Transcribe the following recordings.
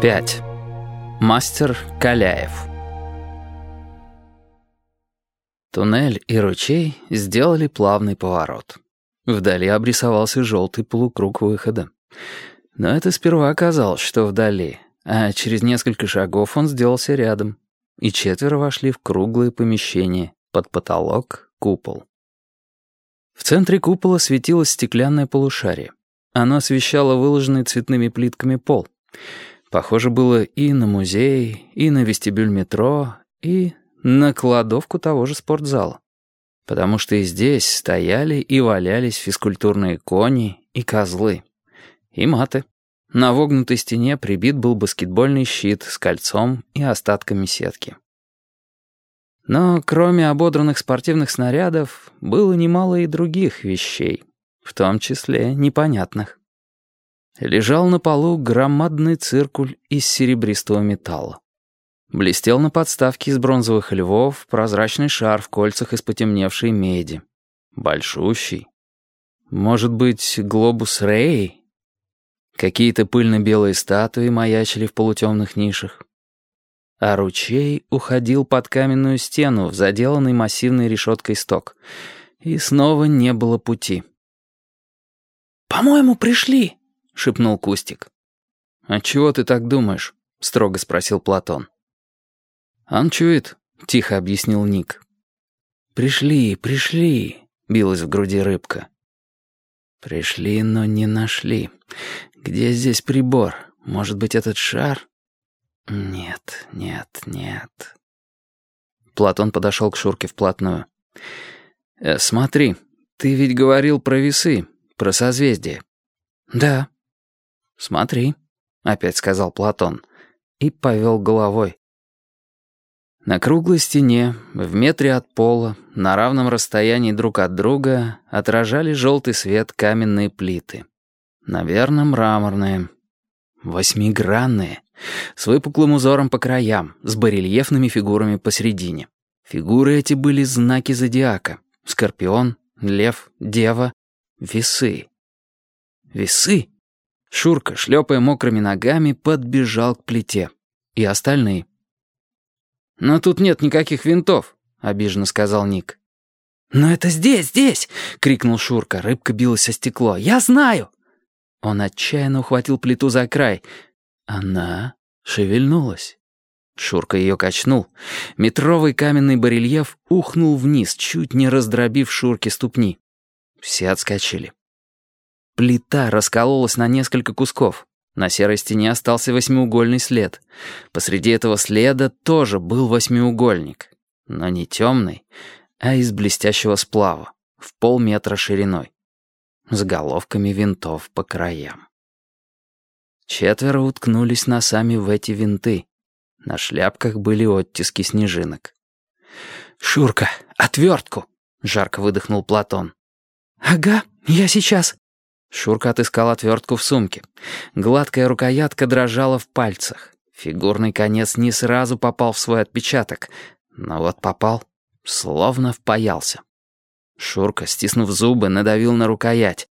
5. Мастер Каляев Туннель и ручей сделали плавный поворот. Вдали обрисовался желтый полукруг выхода. Но это сперва оказалось, что вдали, а через несколько шагов он сделался рядом, и четверо вошли в круглое помещение, под потолок, купол. В центре купола светилось стеклянное полушарие. Оно освещало выложенный цветными плитками пол — Похоже было и на музей, и на вестибюль метро, и на кладовку того же спортзала. Потому что и здесь стояли и валялись физкультурные кони и козлы. И маты. На вогнутой стене прибит был баскетбольный щит с кольцом и остатками сетки. Но кроме ободранных спортивных снарядов, было немало и других вещей, в том числе непонятных лежал на полу громадный циркуль из серебристого металла. Блестел на подставке из бронзовых львов прозрачный шар в кольцах из потемневшей меди. Большущий. Может быть, глобус Рэй? Какие-то пыльно-белые статуи маячили в полутемных нишах. А ручей уходил под каменную стену в заделанный массивной решеткой сток. И снова не было пути. «По-моему, пришли», — шепнул Кустик. «А чего ты так думаешь?» — строго спросил Платон. «Он чует», — тихо объяснил Ник. «Пришли, пришли», — билась в груди рыбка. «Пришли, но не нашли. Где здесь прибор? Может быть, этот шар?» «Нет, нет, нет». Платон подошел к Шурке вплотную. «Э, «Смотри, ты ведь говорил про весы, про созвездие». «Да», «Смотри», — опять сказал Платон, и повел головой. На круглой стене, в метре от пола, на равном расстоянии друг от друга, отражали желтый свет каменные плиты. Наверное, мраморные. Восьмигранные, с выпуклым узором по краям, с барельефными фигурами посередине. Фигуры эти были знаки зодиака. Скорпион, лев, дева, весы. Весы? Шурка, шлепая мокрыми ногами, подбежал к плите. И остальные. «Но тут нет никаких винтов», — обиженно сказал Ник. «Но это здесь, здесь!» — крикнул Шурка. Рыбка билась о стекло. «Я знаю!» Он отчаянно ухватил плиту за край. Она шевельнулась. Шурка ее качнул. Метровый каменный барельеф ухнул вниз, чуть не раздробив Шурке ступни. Все отскочили. Плита раскололась на несколько кусков. На серой стене остался восьмиугольный след. Посреди этого следа тоже был восьмиугольник. Но не темный, а из блестящего сплава, в полметра шириной. С головками винтов по краям. Четверо уткнулись носами в эти винты. На шляпках были оттиски снежинок. «Шурка, отвертку!» — жарко выдохнул Платон. «Ага, я сейчас», Шурка отыскал отвертку в сумке. Гладкая рукоятка дрожала в пальцах. Фигурный конец не сразу попал в свой отпечаток, но вот попал, словно впаялся. Шурка, стиснув зубы, надавил на рукоять.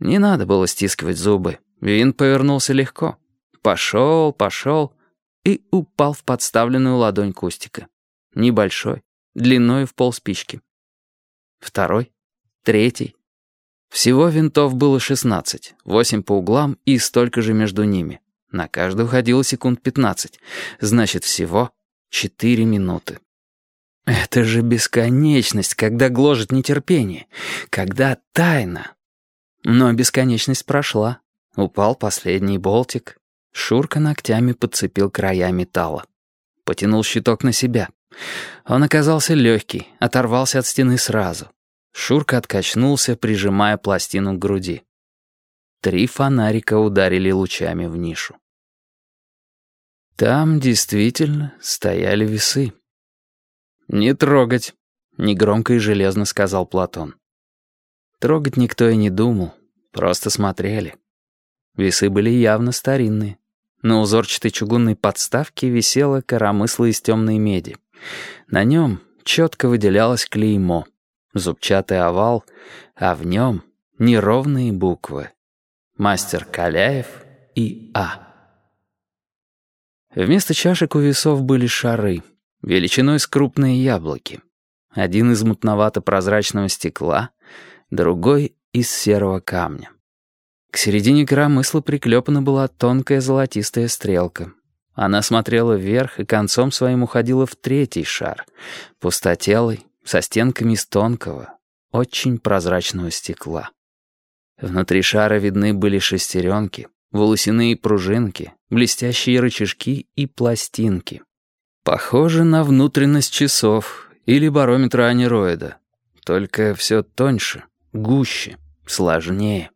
Не надо было стискивать зубы. Винт повернулся легко. Пошел, пошел и упал в подставленную ладонь кустика. Небольшой, длиной в полспички. Второй, третий, всего винтов было 16, 8 по углам и столько же между ними. На каждую уходило секунд 15. Значит, всего 4 минуты. Это же бесконечность, когда гложет нетерпение, когда тайна. Но бесконечность прошла. Упал последний болтик. Шурка ногтями подцепил края металла. Потянул щиток на себя. Он оказался легкий, оторвался от стены сразу. Шурка откачнулся, прижимая пластину к груди. Три фонарика ударили лучами в нишу. Там действительно стояли весы. «Не трогать», — негромко и железно сказал Платон. Трогать никто и не думал, просто смотрели. Весы были явно старинные. На узорчатой чугунной подставке висело коромысло из темной меди. На нем четко выделялось клеймо — зубчатый овал, а в нем неровные буквы. Мастер Каляев и А. Вместо чашек у весов были шары, величиной с крупные яблоки. Один из мутновато-прозрачного стекла, другой — из серого камня. К середине коромысла приклепана была тонкая золотистая стрелка. Она смотрела вверх и концом своим уходила в третий шар, пустотелый, со стенками из тонкого, очень прозрачного стекла. Внутри шара видны были шестеренки, волосяные пружинки, блестящие рычажки и пластинки. Похоже на внутренность часов или барометра анероида, только все тоньше, гуще, сложнее.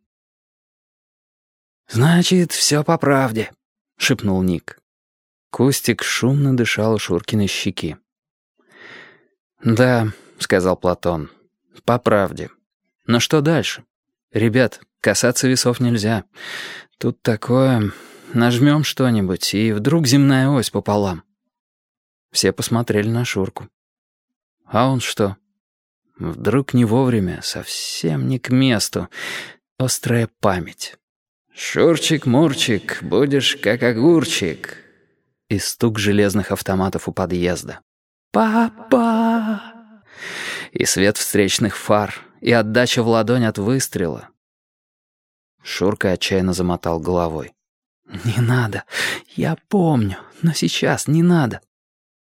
«Значит, все по правде», — шепнул Ник. Кустик шумно дышал Шуркиной щеки. «Да», — сказал Платон, — «по правде. Но что дальше? Ребят, касаться весов нельзя. Тут такое... Нажмем что-нибудь, и вдруг земная ось пополам». Все посмотрели на Шурку. «А он что?» Вдруг не вовремя, совсем не к месту. Острая память. «Шурчик-мурчик, будешь как огурчик». И стук железных автоматов у подъезда. «Папа!» И свет встречных фар, и отдача в ладонь от выстрела. Шурка отчаянно замотал головой. «Не надо. Я помню. Но сейчас не надо.